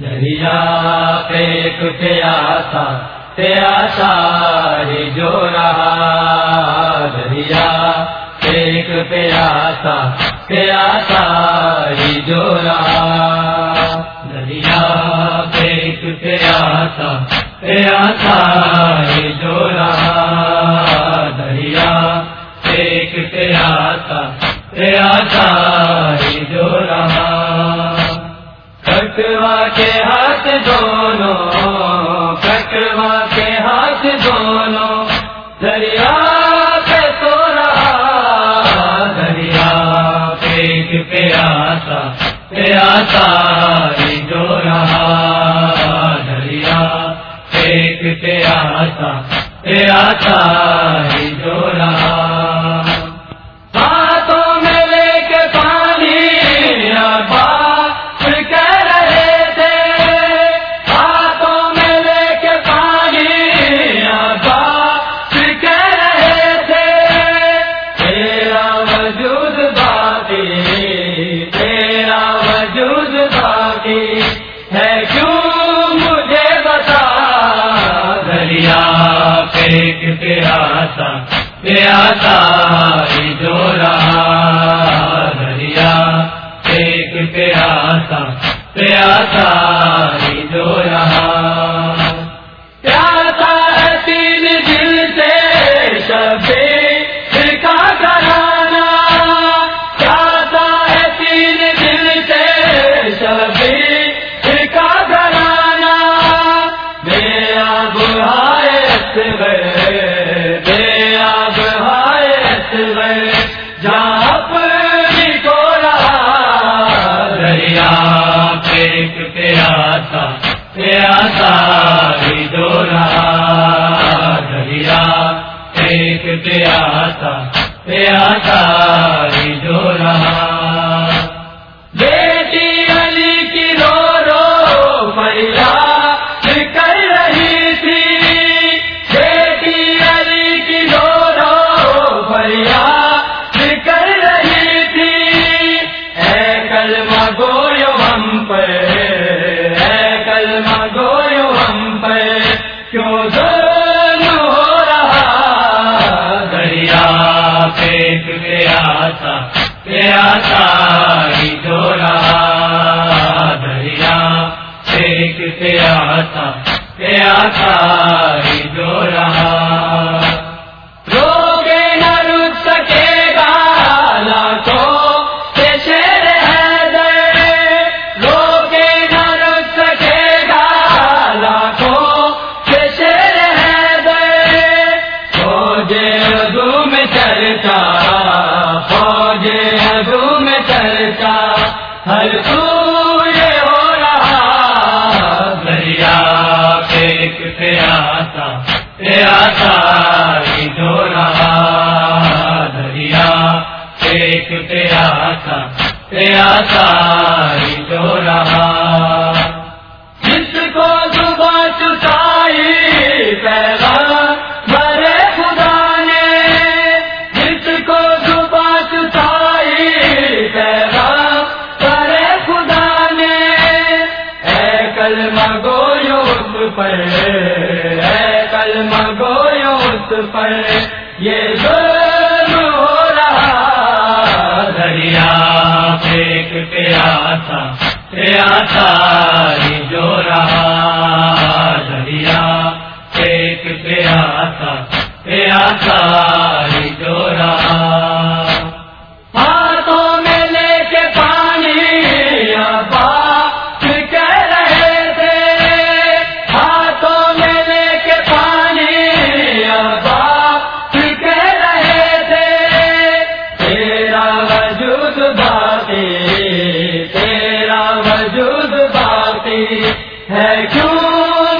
دریا پیک پیاسا پیاسا جو رہا۔ دریا پیک پیاسا پیاسا جو رہا۔ دریا پیک پیاسا پیاسا جو کٹوا کے ہاتھ دونوں کٹوا کے ہاتھ دونوں۔ دریا پہ تو رہا، دریا پیک پیاسا پیاسا جو رہا۔ دریا پیک پیاسا پیاسا جو رہا۔ دریا پیک پیاسا پیاسا جو رہا دریا ایک پیاسا پیاسا جو رہا۔ ایک پیاسا پیاسا جو رہا۔ پیک پیاسا پیاسا جو رہا۔ روگے نہ رک سکے گا، لاکھوں سے شیر ہے دے نہ رک سکے گا، لاکھوں سے شیر ہے دے جو رہا دریا پیک جو رہا جس کو صبح چٹائی پیغام برے خدا نے، جس کو صبح چٹائی پیغام برے خدا نے، اے کلمہ گویو اس پر اے کلمہ اس پر یہ ظلم ہو رہا۔ دریا پیک پیاسا پیاسا جو رہا۔ دریا پیک پیاسا پیاسا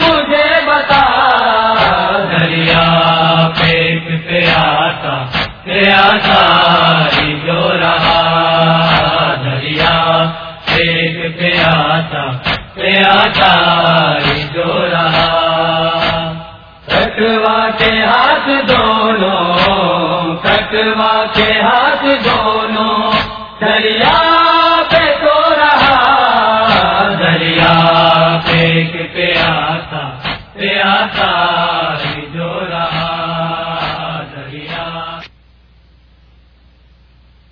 مجھے بتا دریا پیک رہا۔ جو رہا۔ کٹوا کے ہاتھ دونوں، کٹوا کے ہاتھ دونوں، دریا پیاسا